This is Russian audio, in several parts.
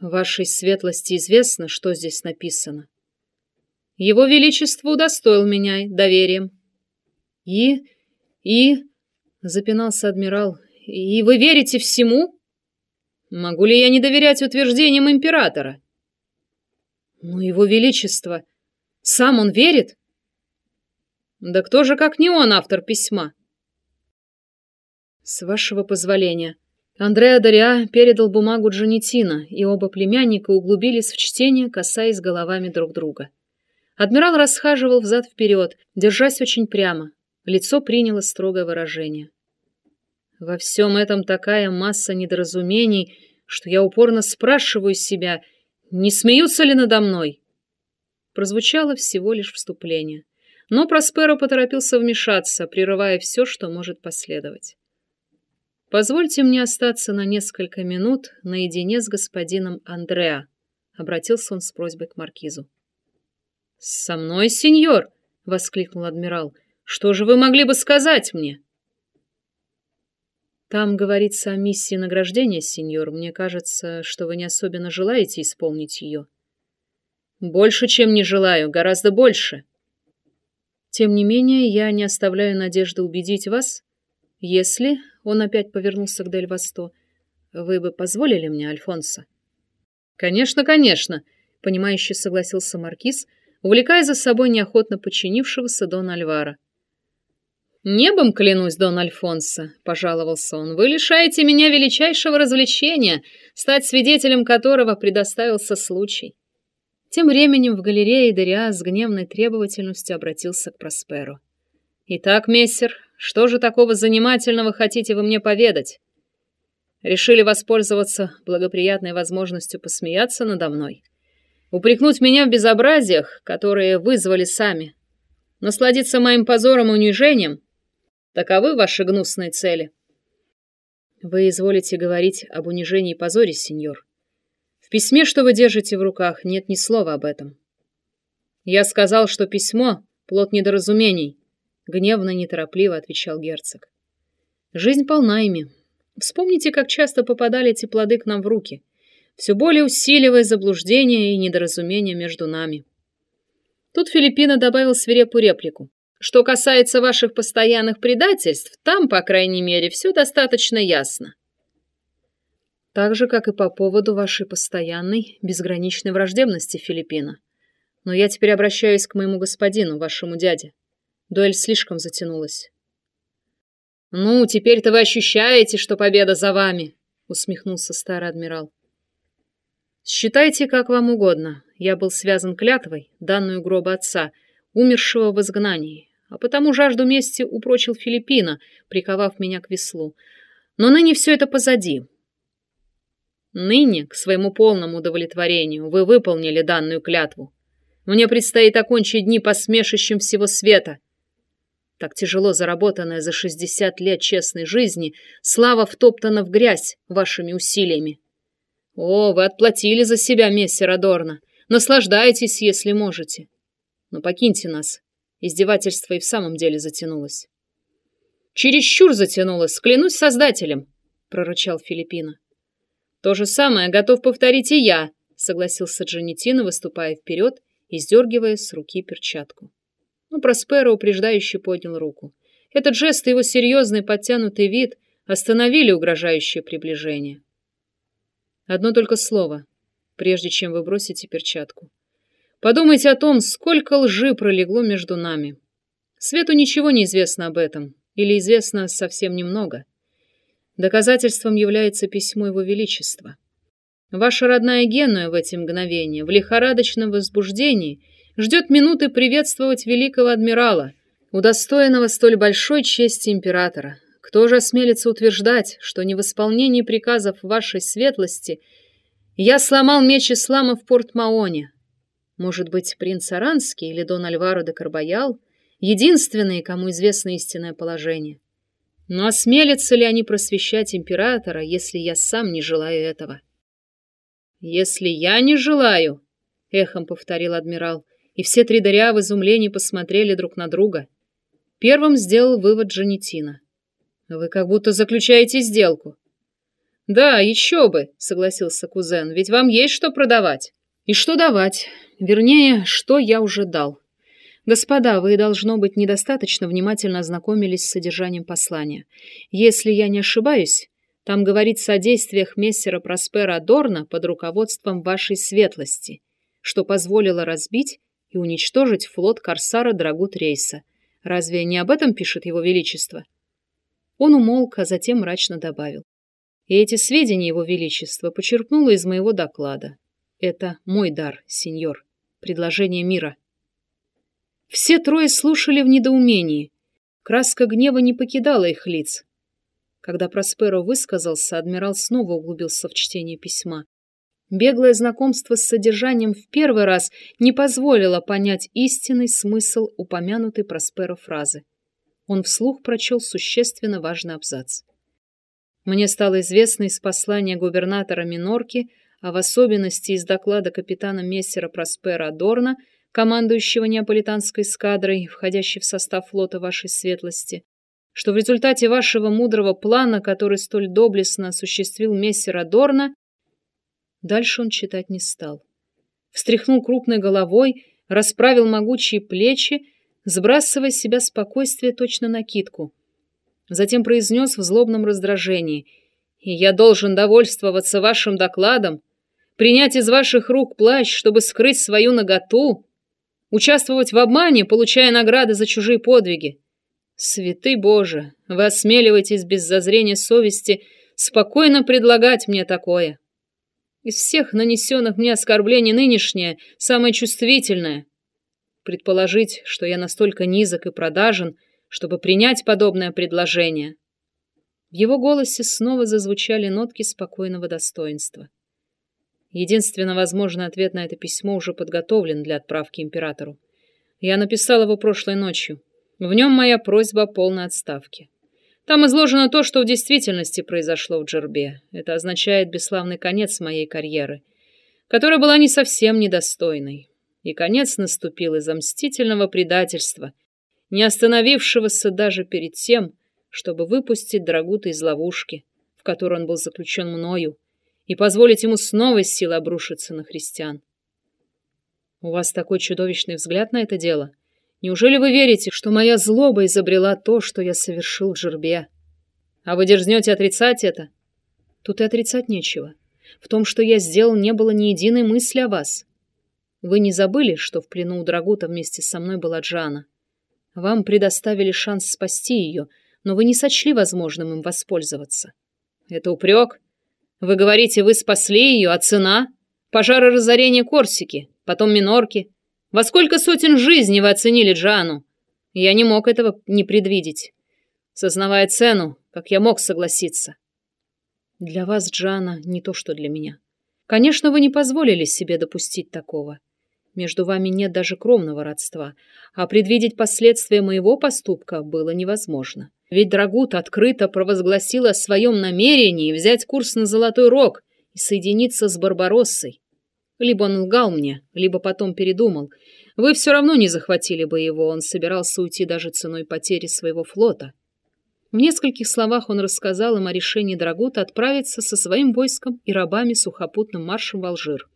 Вашей светлости известно, что здесь написано. Его Величество удостоил меня доверием. И... и... запинался адмирал. И вы верите всему? Могу ли я не доверять утверждениям императора? Но его Величество... Сам он верит? Да кто же, как не он, автор письма? С вашего позволения. Андреа Дориа передал бумагу Джанетина, и оба племянника углубились в чтение, касаясь головами друг друга. Адмирал расхаживал взад-вперед, держась очень прямо. Лицо приняло строгое выражение. Во всем этом такая масса недоразумений, что я упорно спрашиваю себя, не смеются ли надо мной? Прозвучало всего лишь вступление. Но Просперо поторопился вмешаться, прерывая все, что может последовать. «Позвольте мне остаться на несколько минут наедине с господином Андреа», — обратился он с просьбой к маркизу. «Со мной, сеньор!» — воскликнул адмирал. «Что же вы могли бы сказать мне?» «Там говорится о миссии награждения, сеньор. Мне кажется, что вы не особенно желаете исполнить ее». «Больше, чем не желаю, гораздо больше», тем не менее, я не оставляю надежды убедить вас, если, он опять повернулся к Дель Восто, вы бы позволили мне, Альфонсо? Конечно, конечно, понимающе согласился маркиз, увлекая за собой неохотно подчинившегося Дон Альвара. «Небом клянусь, Дон Альфонсо», — пожаловался он, — «вы лишаете меня величайшего развлечения, стать свидетелем которого предоставился случай». Тем временем в галерее Дериа с гневной требовательностью обратился к Просперу. «Итак, мессер, что же такого занимательного хотите вы мне поведать? Решили воспользоваться благоприятной возможностью посмеяться надо мной? Упрекнуть меня в безобразиях, которые вызвали сами? Насладиться моим позором и унижением? Таковы ваши гнусные цели?» «Вы изволите говорить об унижении и позоре, сеньор», в письме, что вы держите в руках, нет ни слова об этом. Я сказал, что письмо — плод недоразумений, — гневно и неторопливо отвечал герцог. Жизнь полна ими. Вспомните, как часто попадали эти плоды к нам в руки, все более усиливая заблуждения и недоразумения между нами. Тут Филиппина добавил свирепую реплику. Что касается ваших постоянных предательств, там, по крайней мере, все достаточно ясно так же, как и по поводу вашей постоянной, безграничной враждебности Филиппина. Но я теперь обращаюсь к моему господину, вашему дяде. Дуэль слишком затянулась. «Ну, теперь-то вы ощущаете, что победа за вами», — усмехнулся старый адмирал. «Считайте, как вам угодно. Я был связан клятвой, данную гроба отца, умершего в изгнании, а потому жажду мести упрочил Филиппина, приковав меня к веслу. Но ныне все это позади. Ныне, к своему полному удовлетворению, вы выполнили данную клятву. Мне предстоит окончить дни посмешищем всего света. Так тяжело заработанная за шестьдесят лет честной жизни, слава втоптана в грязь вашими усилиями. О, вы отплатили за себя, мессер Адорно. Наслаждайтесь, если можете. Но покиньте нас. Издевательство и в самом деле затянулось. Чересчур затянулось, клянусь создателем, прорычал Филиппина. То же самое готов повторить и я, согласился Джанетино, выступая вперед и сдергивая с руки перчатку. Но Просперо упреждающе поднял руку. Этот жест и его серьезный подтянутый вид остановили угрожающее приближение. Одно только слово, прежде чем вы бросите перчатку. Подумайте о том, сколько лжи пролегло между нами. Свету ничего не известно об этом, или известно совсем немного. Доказательством является письмо Его Величества. Ваша родная Генуя в эти мгновения, в лихорадочном возбуждении, ждет минуты приветствовать великого адмирала, удостоенного столь большой чести императора. Кто же осмелится утверждать, что не в исполнении приказов вашей светлости я сломал меч ислама в Порт-Маоне? Может быть, принц Аранский или Дон Альваро де Карбаял, единственные, кому известно истинное положение? Но осмелятся ли они просвещать императора, если я сам не желаю этого? Если я не желаю, эхом повторил адмирал, и все три даря в изумлении посмотрели друг на друга. Первым сделал вывод Джанетина. Вы как будто заключаете сделку. Да, еще бы, согласился кузен, ведь вам есть что продавать. И что давать? Вернее, что я уже дал. Господа, вы, должно быть, недостаточно внимательно ознакомились с содержанием послания. Если я не ошибаюсь, там говорится о действиях мессера Проспера Дорна под руководством вашей светлости, что позволило разбить и уничтожить флот корсара Драгут Рейса. Разве не об этом пишет его величество? Он умолк, а затем мрачно добавил. И эти сведения его величества почерпнуло из моего доклада. Это мой дар, сеньор, предложение мира. Все трое слушали в недоумении. Краска гнева не покидала их лиц. Когда Просперо высказался, адмирал снова углубился в чтение письма. Беглое знакомство с содержанием в первый раз не позволило понять истинный смысл упомянутой Просперо фразы. Он вслух прочел существенно важный абзац. Мне стало известно из послания губернатора Минорки, а в особенности из доклада капитана Мессера Проспера Адорна, командующего неаполитанской эскадрой, входящей в состав флота вашей светлости, что в результате вашего мудрого плана, который столь доблестно осуществил Мессер Адорна, дальше он читать не стал. Встряхнул крупной головой, расправил могучие плечи, сбрасывая с себя спокойствие точно накидку. Затем произнес в злобном раздражении. «И я должен довольствоваться вашим докладом, принять из ваших рук плащ, чтобы скрыть свою наготу, участвовать в обмане, получая награды за чужие подвиги. Святый Боже, вы осмеливаетесь без зазрения совести спокойно предлагать мне такое. Из всех нанесенных мне оскорблений нынешнее, самое чувствительное. Предположить, что я настолько низок и продажен, чтобы принять подобное предложение. В его голосе снова зазвучали нотки спокойного достоинства. Единственно возможный ответ на это письмо уже подготовлен для отправки императору. Я написал его прошлой ночью. В нем моя просьба о полной отставке. Там изложено то, что в действительности произошло в Джербе. Это означает бесславный конец моей карьеры, которая была не совсем недостойной. И конец наступил из-за мстительного предательства, не остановившегося даже перед тем, чтобы выпустить Драгута из ловушки, в которой он был заключен мною, и позволить ему с новой силой обрушиться на христиан. У вас такой чудовищный взгляд на это дело. Неужели вы верите, что моя злоба изобрела то, что я совершил в жербе? А вы дерзнете отрицать это? Тут и отрицать нечего. В том, что я сделал, не было ни единой мысли о вас. Вы не забыли, что в плену у Драгута вместе со мной была Джана? Вам предоставили шанс спасти ее, но вы не сочли возможным им воспользоваться. Это упрек? Вы говорите, вы спасли ее, а цена? Пожары разорения Корсики, потом Минорки. Во сколько сотен жизней вы оценили Джану? Я не мог этого не предвидеть. Сознавая цену, как я мог согласиться. Для вас, Джана, не то, что для меня. Конечно, вы не позволили себе допустить такого. Между вами нет даже кровного родства, а предвидеть последствия моего поступка было невозможно. Ведь Драгут открыто провозгласил о своем намерении взять курс на Золотой Рог и соединиться с Барбароссой. Либо он лгал мне, либо потом передумал. Вы все равно не захватили бы его, он собирался уйти даже ценой потери своего флота. В нескольких словах он рассказал им о решении Драгута отправиться со своим войском и рабами сухопутным маршем в Алжир.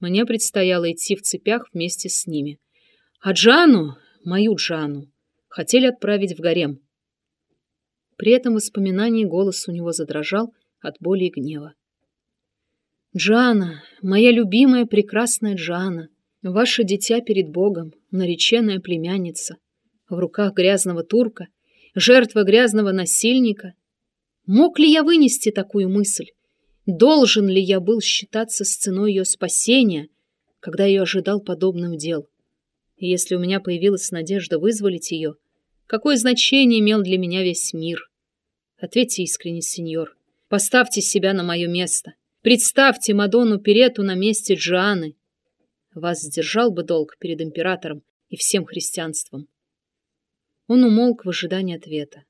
Мне предстояло идти в цепях вместе с ними. А Джану, мою Джану, хотели отправить в гарем. При этом воспоминании голос у него задрожал от боли и гнева. «Джана, моя любимая прекрасная Джана, ваше дитя перед Богом, нареченная племянница, в руках грязного турка, жертва грязного насильника. Мог ли я вынести такую мысль? Должен ли я был считаться с ценой ее спасения, когда ее ожидал подобным дел? И если у меня появилась надежда вызволить ее — Какое значение имел для меня весь мир? Ответьте искренне, сеньор. Поставьте себя на мое место. Представьте Мадонну Перету на месте Джианы. Вас сдержал бы долг перед императором и всем христианством. Он умолк в ожидании ответа.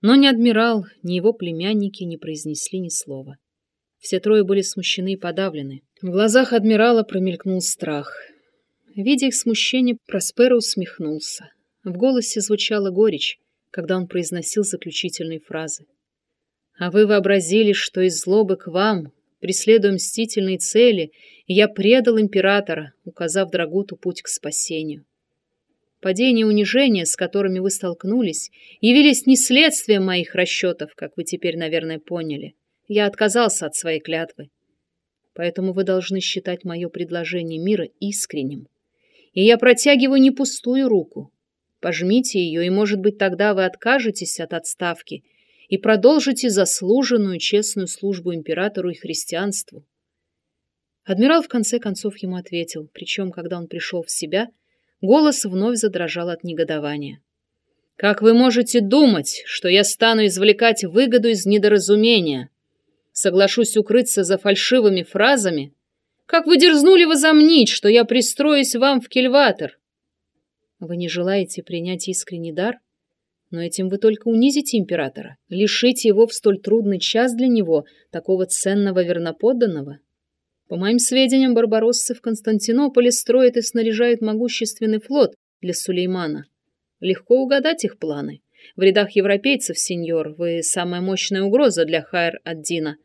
Но ни адмирал, ни его племянники не произнесли ни слова. Все трое были смущены и подавлены. В глазах адмирала промелькнул страх. Видя их смущение, Просперо усмехнулся. В голосе звучала горечь, когда он произносил заключительные фразы. А вы вообразили, что из злобы к вам, преследуя мстительные цели, я предал императора, указав Драгуту путь к спасению. Падение и унижение, с которыми вы столкнулись, явились не следствием моих расчетов, как вы теперь, наверное, поняли. Я отказался от своей клятвы. Поэтому вы должны считать мое предложение мира искренним. И я протягиваю не пустую руку. Пожмите ее, и, может быть, тогда вы откажетесь от отставки и продолжите заслуженную честную службу императору и христианству. Адмирал в конце концов ему ответил, причем, когда он пришел в себя, голос вновь задрожал от негодования. «Как вы можете думать, что я стану извлекать выгоду из недоразумения? Соглашусь укрыться за фальшивыми фразами? Как вы дерзнули возомнить, что я пристроюсь вам в кельватор? Вы не желаете принять искренний дар? Но этим вы только унизите императора, лишите его в столь трудный час для него такого ценного верноподданного. По моим сведениям, барбароссы в Константинополе строят и снаряжают могущественный флот для Сулеймана. Легко угадать их планы. В рядах европейцев, сеньор, вы самая мощная угроза для Хайр-ад-Дина.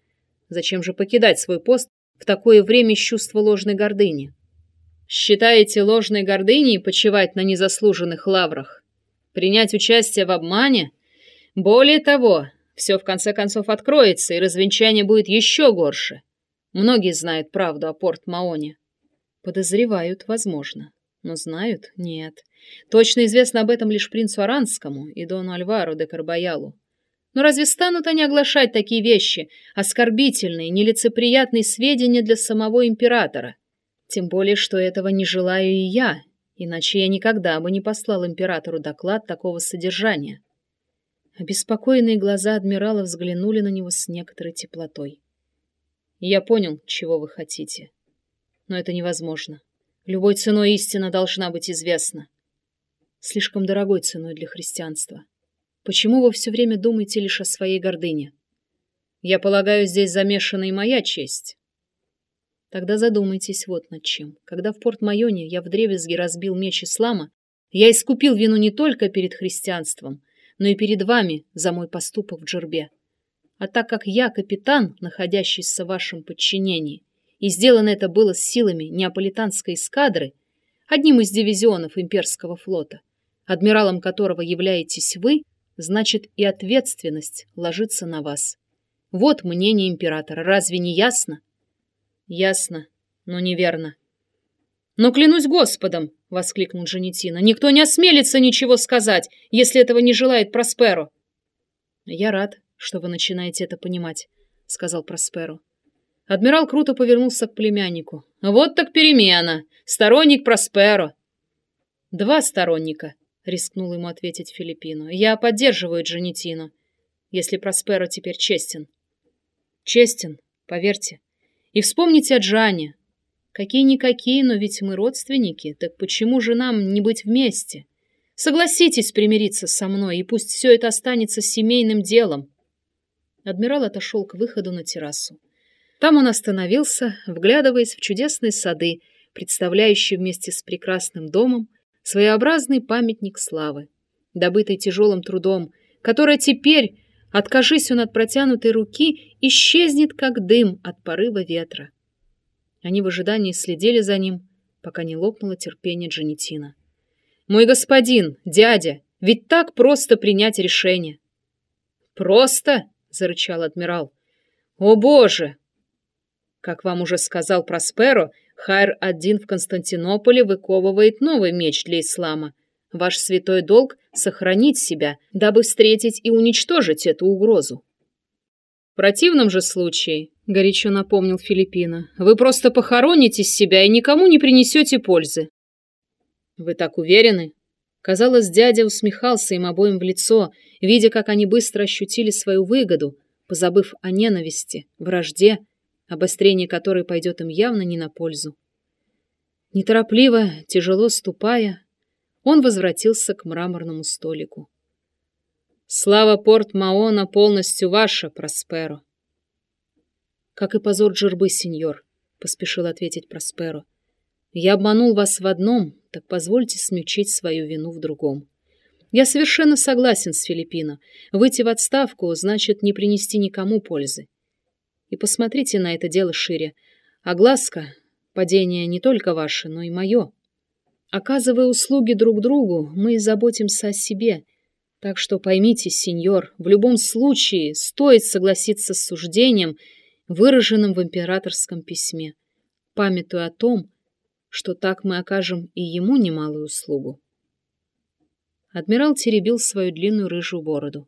Зачем же покидать свой пост в такое время с чувства ложной гордыни? Считаете ложной гордыней почивать на незаслуженных лаврах? Принять участие в обмане? Более того, все в конце концов откроется, и развенчание будет еще горше. Многие знают правду о Порт-Маоне. Подозревают, возможно. Но знают? Нет. Точно известно об этом лишь принцу Аранскому и дону Альвару де Карбаялу. Но разве станут они оглашать такие вещи, оскорбительные, нелицеприятные сведения для самого императора? Тем более, что этого не желаю и я, иначе я никогда бы не послал императору доклад такого содержания. Обеспокоенные глаза адмирала взглянули на него с некоторой теплотой. Я понял, чего вы хотите. Но это невозможно. Любой ценой истина должна быть известна. Слишком дорогой ценой для христианства. Почему вы все время думаете лишь о своей гордыне? Я полагаю, здесь замешана и моя честь. Тогда задумайтесь вот над чем. Когда в Порт-Майоне я вдребезги разбил меч ислама, я искупил вину не только перед христианством, но и перед вами за мой поступок в Джербе. А так как я капитан, находящийся в вашем подчинении, и сделано это было с силами неаполитанской эскадры, одним из дивизионов имперского флота, адмиралом которого являетесь вы, значит и ответственность ложится на вас. Вот мнение императора, разве не ясно? Ясно, но неверно. Но клянусь Господом, воскликнул Джанетина, никто не осмелится ничего сказать, если этого не желает Просперо. Я рад, что вы начинаете это понимать, сказал Просперо. Адмирал круто повернулся к племяннику. Вот так перемена. Сторонник Просперо. Два сторонника, рискнул ему ответить Филиппину. Я поддерживаю Джанетину, если Просперо теперь честен. Честен, поверьте. И вспомните о Джане. Какие-никакие, но ведь мы родственники, так почему же нам не быть вместе? Согласитесь примириться со мной, и пусть все это останется семейным делом. Адмирал отошел к выходу на террасу. Там он остановился, вглядываясь в чудесные сады, представляющие вместе с прекрасным домом своеобразный памятник славы, добытый тяжелым трудом, которая теперь, откажись он от протянутой руки, исчезнет, как дым от порыва ветра. Они в ожидании следили за ним, пока не лопнуло терпение Джанетина. «Мой господин, дядя, ведь так просто принять решение!» «Просто?» — зарычал адмирал. «О, Боже!» Как вам уже сказал Просперо, Хайр-1 в Константинополе выковывает новый меч для ислама. Ваш святой долг — сохранить себя, дабы встретить и уничтожить эту угрозу. В противном же случае, — горячо напомнил Филиппина, — вы просто похороните себя и никому не принесете пользы. Вы так уверены? Казалось, дядя усмехался им обоим в лицо, видя, как они быстро ощутили свою выгоду, позабыв о ненависти, вражде, обострение которой пойдет им явно не на пользу. Неторопливо, тяжело ступая, он возвратился к мраморному столику. «Слава порт Маона полностью ваша, Просперо!» «Как и позор Джербы, сеньор», — поспешил ответить Просперо. «Я обманул вас в одном, так позвольте смягчить свою вину в другом. Я совершенно согласен с Филиппино. Выйти в отставку значит не принести никому пользы. И посмотрите на это дело шире. Огласка, падение не только ваше, но и мое. Оказывая услуги друг другу, мы заботимся о себе. Так что поймите, сеньор, в любом случае стоит согласиться с суждением, выраженным в императорском письме, памятуя о том, что так мы окажем и ему немалую услугу. Адмирал теребил свою длинную рыжую бороду.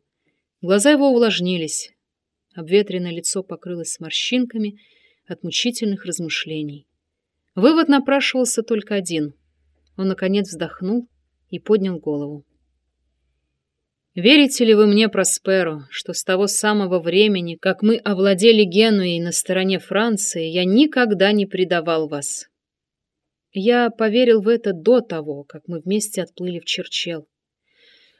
Глаза его увлажнились. Обветренное лицо покрылось морщинками от мучительных размышлений. Вывод напрашивался только один. Он, наконец, вздохнул и поднял голову. «Верите ли вы мне, Просперо, что с того самого времени, как мы овладели Генуей на стороне Франции, я никогда не предавал вас?» Я поверил в это до того, как мы вместе отплыли в Черчел.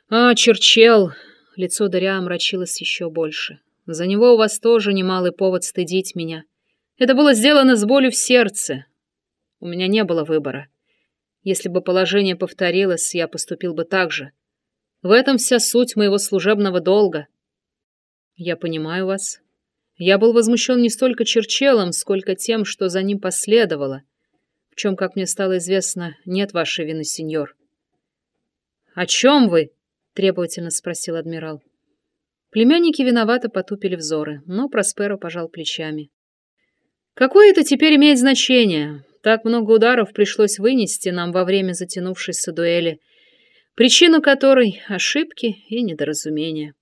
«А, Черчел!» — лицо Даря омрачилось еще больше. «За него у вас тоже немалый повод стыдить меня. Это было сделано с болью в сердце. У меня не было выбора. Если бы положение повторилось, я поступил бы так же. В этом вся суть моего служебного долга. Я понимаю вас. Я был возмущен не столько Черчелом, сколько тем, что за ним последовало, в чем, как мне стало известно, нет вашей вины, сеньор. «О чем вы?» требовательно спросил адмирал. Племянники виновато потупили взоры, но Просперо пожал плечами. Какое это теперь имеет значение? Так много ударов пришлось вынести нам во время затянувшейся дуэли, причину которой — ошибки и недоразумения.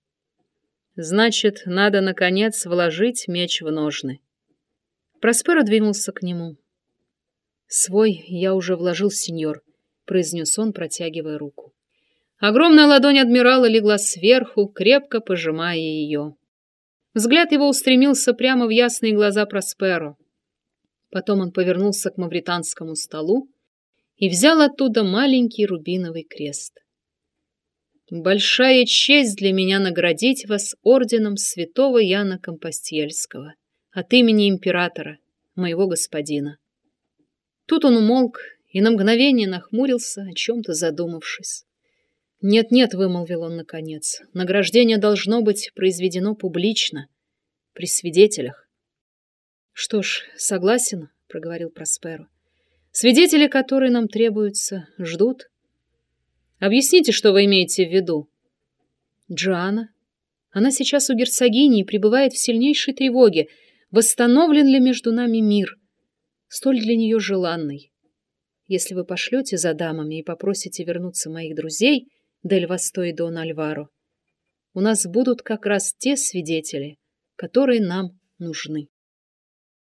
Значит, надо, наконец, вложить меч в ножны. Просперо двинулся к нему. «Свой я уже вложил, сеньор», — произнес он, протягивая руку. Огромная ладонь адмирала легла сверху, крепко пожимая ее. Взгляд его устремился прямо в ясные глаза Просперо. Потом он повернулся к мавританскому столу и взял оттуда маленький рубиновый крест. «Большая честь для меня наградить вас орденом святого Яна Компостельского от имени императора, моего господина». Тут он умолк и на мгновение нахмурился, о чем-то задумавшись. «Нет-нет», — вымолвил он наконец, — «награждение должно быть произведено публично, при свидетелях». «Что ж, согласен», — проговорил Просперо. «Свидетели, которые нам требуются, ждут». «Объясните, что вы имеете в виду?» «Джоанна. Она сейчас у герцогини и пребывает в сильнейшей тревоге. Восстановлен ли между нами мир? Столь для нее желанный. Если вы пошлете за дамами и попросите вернуться моих друзей, Дель Васто и Дон Альваро. У нас будут как раз те свидетели, которые нам нужны.